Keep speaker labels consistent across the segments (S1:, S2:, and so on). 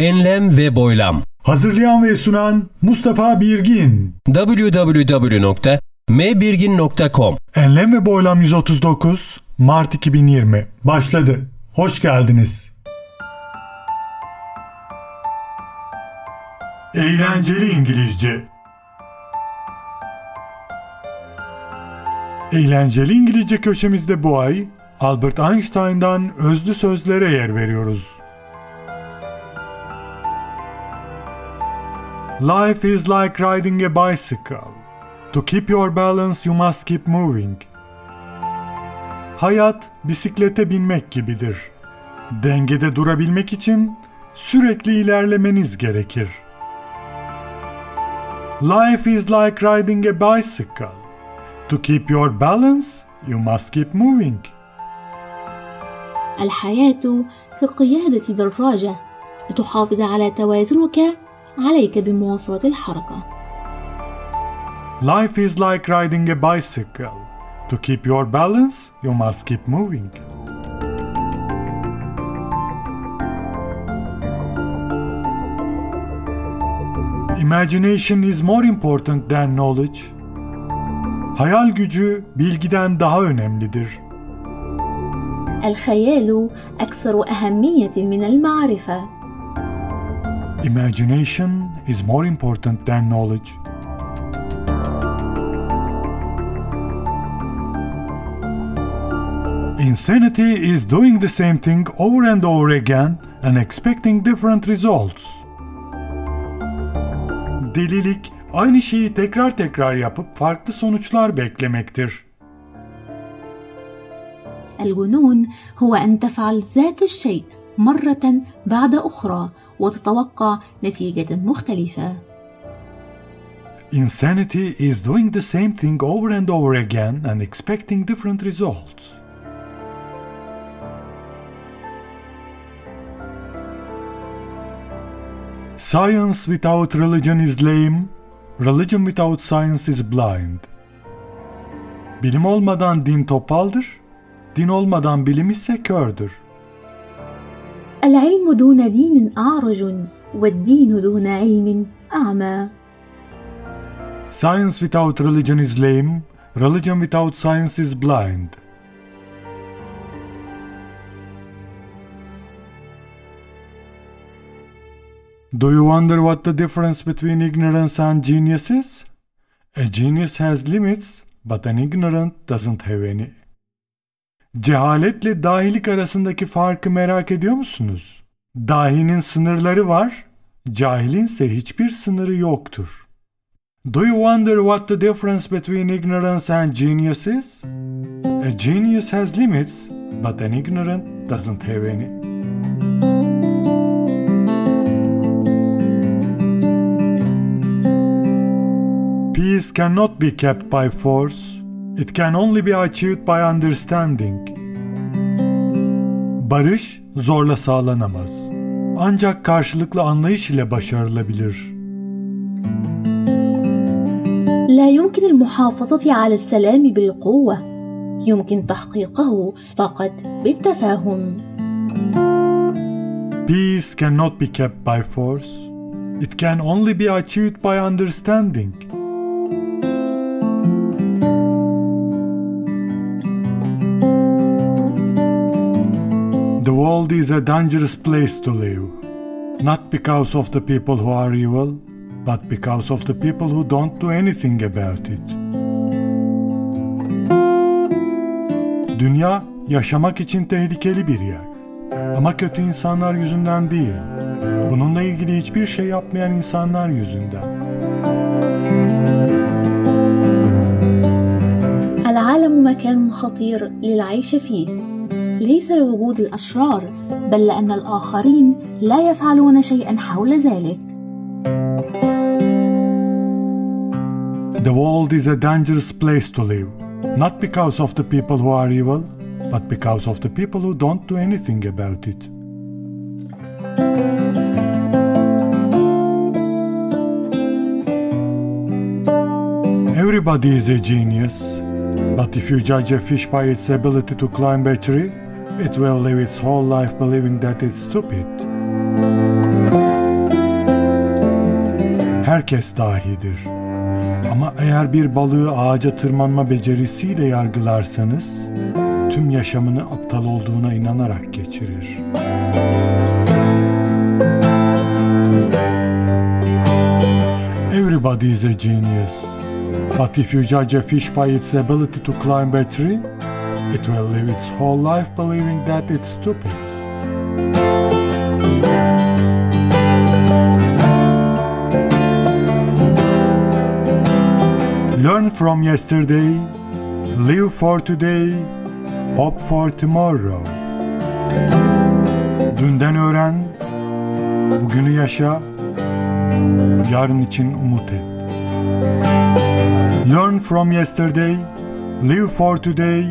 S1: Enlem ve boylam.
S2: Hazırlayan ve sunan Mustafa Birgin.
S1: www.mbirgin.com
S2: Enlem ve Boylam 139 Mart 2020 başladı. Hoş geldiniz. Eğlenceli İngilizce Eğlenceli İngilizce köşemizde bu ay Albert Einstein'dan özlü sözlere yer veriyoruz. Life is like riding a bicycle. To keep your balance you must keep moving. Hayat bisiklete binmek gibidir. Dengede durabilmek için sürekli ilerlemeniz gerekir. Life is like riding a bicycle. To keep your balance you must keep moving.
S3: الحياة كقيادة دراجة لتحافظ على توازنك عليك بمواصلة الحركة
S2: Life is like riding a bicycle. To keep your balance, you must keep moving. Imagination is more important than knowledge. Hayal gücü bilgiden daha önemlidir.
S3: الخيال أكثر أهمية من المعرفة
S2: Imagination is more important than knowledge. Insanity is doing the same thing over and over again and expecting different results. Delilik aynı şeyi tekrar tekrar yapıp farklı sonuçlar beklemektir.
S3: الجنون هو أن تفعل ذات الشيء مرة بعد أخرى وتتوقع نتيجة مختلفة
S2: Insanity is doing the same thing over and over again and expecting different results. Science without religion is lame. Religion without science is blind. Bilim olmadan din topaldır. Din olmadan bilim ise kördür.
S3: العلم دون دين أعرج والدين دون علم أعمى
S2: Science without religion is lame. Religion without science is blind. Do you wonder what the difference between ignorance and genius is? A genius has limits, but an ignorant doesn't have any. Cehaletle dahilik arasındaki farkı merak ediyor musunuz? Dahinin sınırları var, cahilinse hiçbir sınırı yoktur. Do you wonder what the difference between ignorance and genius is? A genius has limits, but an ignorant doesn't have any. Peace cannot be kept by force, it can only be achieved by understanding. Barış zorla sağlanamaz. Ancak karşılıklı anlayış ile başarılabilir.
S3: لا يمكن المحافظة على السلام بالقوة يمكن تحقيقه فقط بالتفاهم
S2: Peace cannot be kept by force. It can only be achieved by understanding. The world is a dangerous place to live. Not because of the people who are evil, but because of the people who don't do anything about it. Dünya yaşamak için tehlikeli bir yer. Ama kötü insanlar yüzünden değil. Bununla ilgili hiçbir şey yapmayan insanlar yüzünden.
S3: العالم مكان خطير للعيش فيه ليس لوجود الاشرار بل لأن الاخرين لا يفعلون شيئا حول ذلك
S2: The world is a dangerous place to live, not because of the people who are evil, but because of the people who don't do anything about it. Everybody is a genius, but if you judge a fish by its ability to climb a tree, it will live its whole life believing that it's stupid. herkes dahidir. Ama eğer bir balığı ağaca tırmanma becerisiyle yargılarsanız, tüm yaşamını aptal olduğuna inanarak geçirir. Everybody is a genius. But if you judge a fish by its ability to climb a tree, it will live its whole life believing that it's stupid. Learn from yesterday, live for today, hope for tomorrow. Dünden öğren, bugünü yaşa, yarın için umut et. Learn from yesterday, live for today,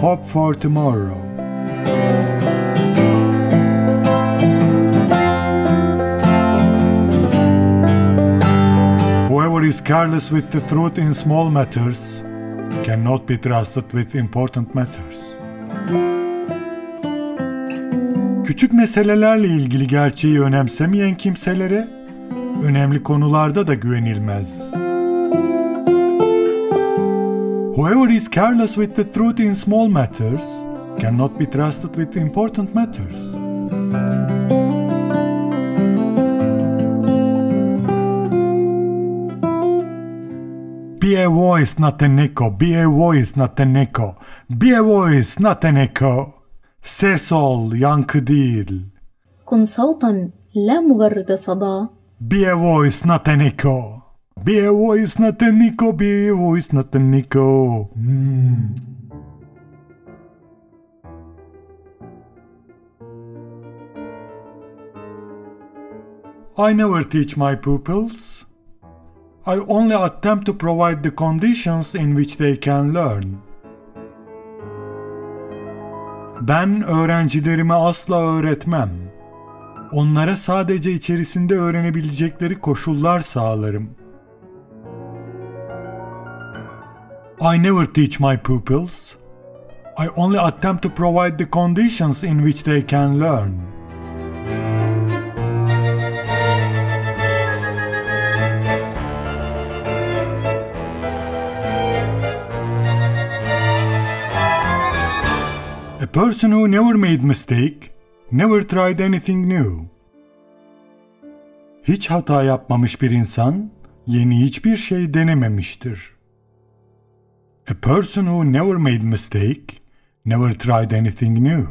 S2: hope for tomorrow. Whoever is careless with the truth in small matters cannot be trusted with important matters. Küçük meselelerle ilgili gerçeği önemsemeyen kimselere önemli konularda da güvenilmez. Whoever is careless with the truth in small matters cannot be trusted with important matters. Be a voice, not an echo. Be a voice, not an echo. Be a voice, not an echo. Ses ol, yankı değil.
S3: كن صوتا لا مجرد صدى
S2: Be a voice, not an echo. Be a voice, not an echo. Hmm. I never teach my pupils. I only attempt to provide the conditions in which they can learn. Ben öğrencilerime asla öğretmem. Onlara sadece içerisinde öğrenebilecekleri koşullar sağlarım. I never teach my pupils. I only attempt to provide the conditions in which they can learn. A person who never made mistake never tried anything new. Hiç hata yapmamış bir insan yeni hiçbir şey denememiştir. A person who never made mistake never tried anything new.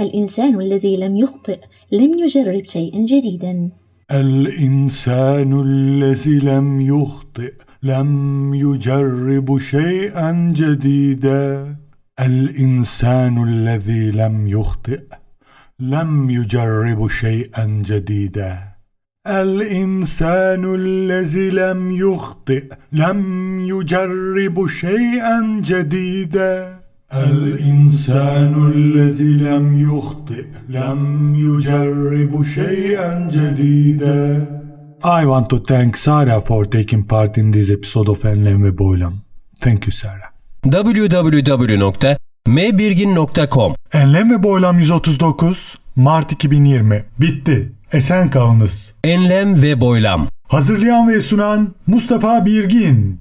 S3: الإنسان الذي لم يخطئ لم يجرب شيئا جديدا.
S2: الإنسان الذي لم يخطئ لم يجرب شيئا جديدا. الإنسان الذي لم يخطئ لم يجرب شيئا جديدا. الإنسان الذي لم يخطئ لم يجرب شيئا جديدا الإنسان الذي لم يخطئ لم يجرب شيئا جديدا I want to thank Sarah for taking part in this episode of Enlem ve Boylam. Thank you Sarah.
S1: www.mbirgin.com
S2: Enlem ve Boylam 139 Mart 2020 bitti. Esen kalınız.
S1: Enlem ve Boylam
S2: Hazırlayan ve sunan Mustafa Birgin.